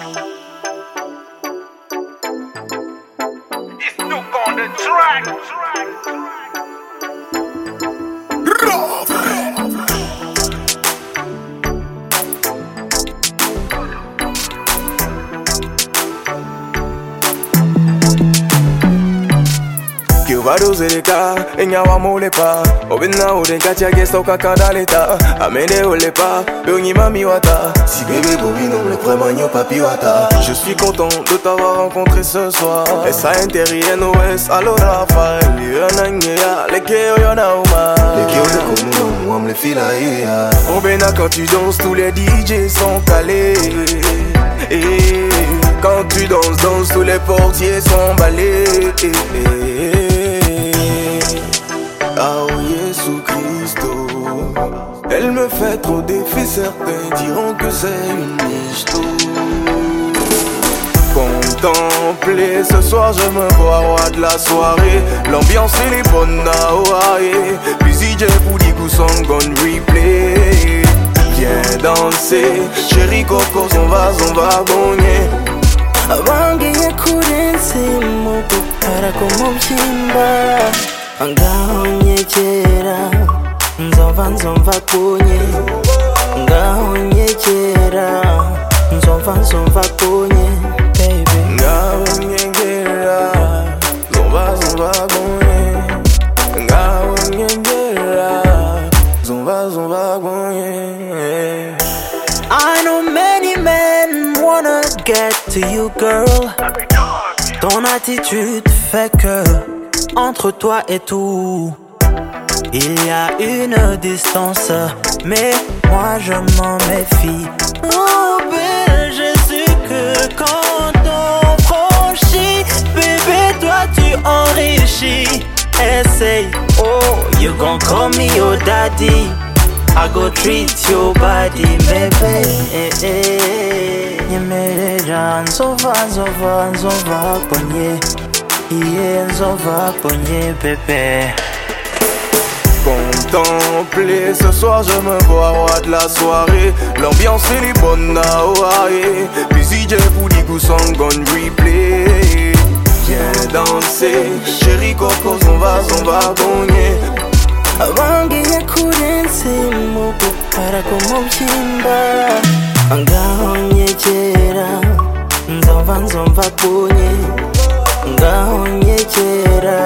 It's new on the track. track, track. Enyawamolepa obena odenkatia gestoka kandaleta amende olepa beonyimamiwata si bébé bobino le prémagno papiwata je suis content de t'avoir rencontré ce soir. Esa NOS alo rafael yonangeya lekeoyonauma lekeoyokomuam le filaia obena quand tu danses tous les DJ sont calés. Et quand tu danses, danses, tous les portiers sont emballés. Ah Elle me fait trop d'effets, certains diront que c'est une misto. Contempler, ce soir je me vois roi de la soirée. L'ambiance est bonne à Hawaii Puis DJ Boudigou son gun replay. Viens danser, chérie Coco, on va, on va gagner nyegera kunye ngaho nyegera kunye Ngaho Ngaho I know many men wanna get to you girl. Ton attitude fait que entre toi et tout Il y a une distance Mais moi je m'en méfie Oh belle je sais que quand on franchit Bébé toi tu enrichis Essaye Oh you gon' call me your daddy I go treat your body, baby. Eh, eh. Nyemerera nzova nzova nzova kwenye iye nzova kwenye bébé contempler. Ce soir, je me vois roi de la soirée. L'ambiance est bonne à Hawaii. Musique pour les goûts gon replay. Viens danser, chérie Coco, on va, on va gagner. Wangiye kure nsimu karago mu byimba ngaho nyegera nzumva nzumva kunye ngaho nyegera